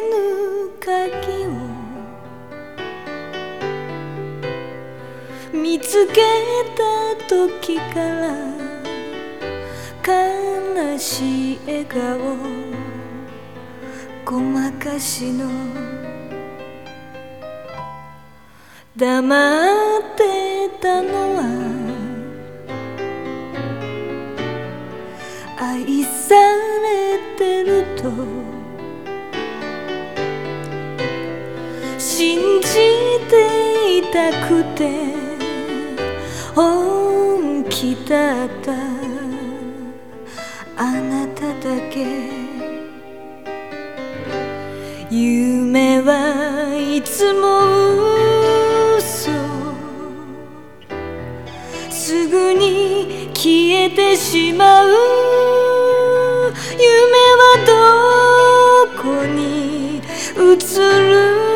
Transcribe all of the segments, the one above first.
ぬ鍵を見つけた時から悲しい笑顔ごまかしの黙ってたのは愛されてるとていたくて本気だった。あなただけ。夢はいつも嘘。すぐに消えてしまう。夢はどこに映る？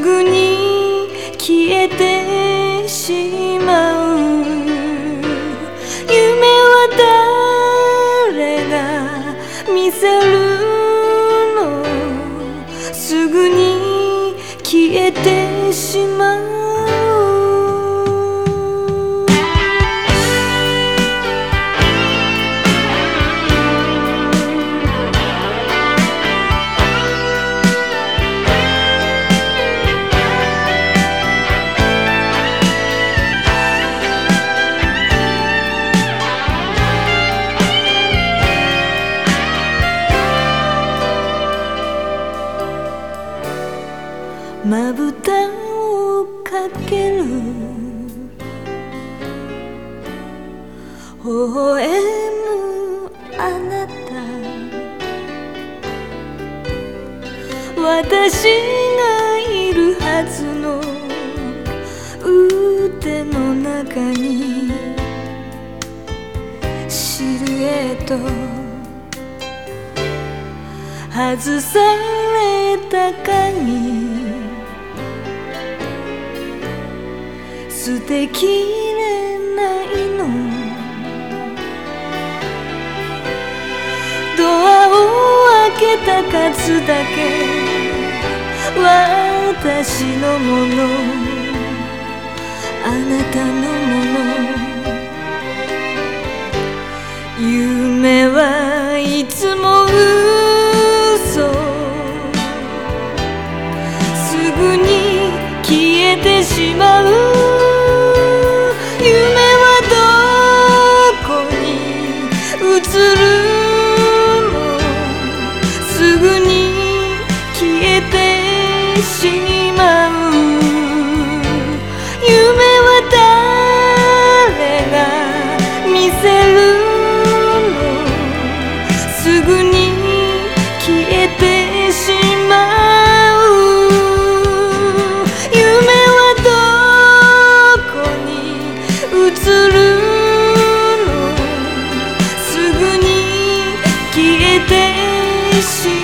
ぐに消えてしまう。夢は誰が見せる？まぶたをかける微笑むあなた私がいるはずの腕の中にシルエット外された鍵捨てきれないの。ドアを開けた数だけ。私のもの。あなたのもの。夢はいつも嘘。すぐに消えてしまう。しまう夢は誰が見せるのすぐに消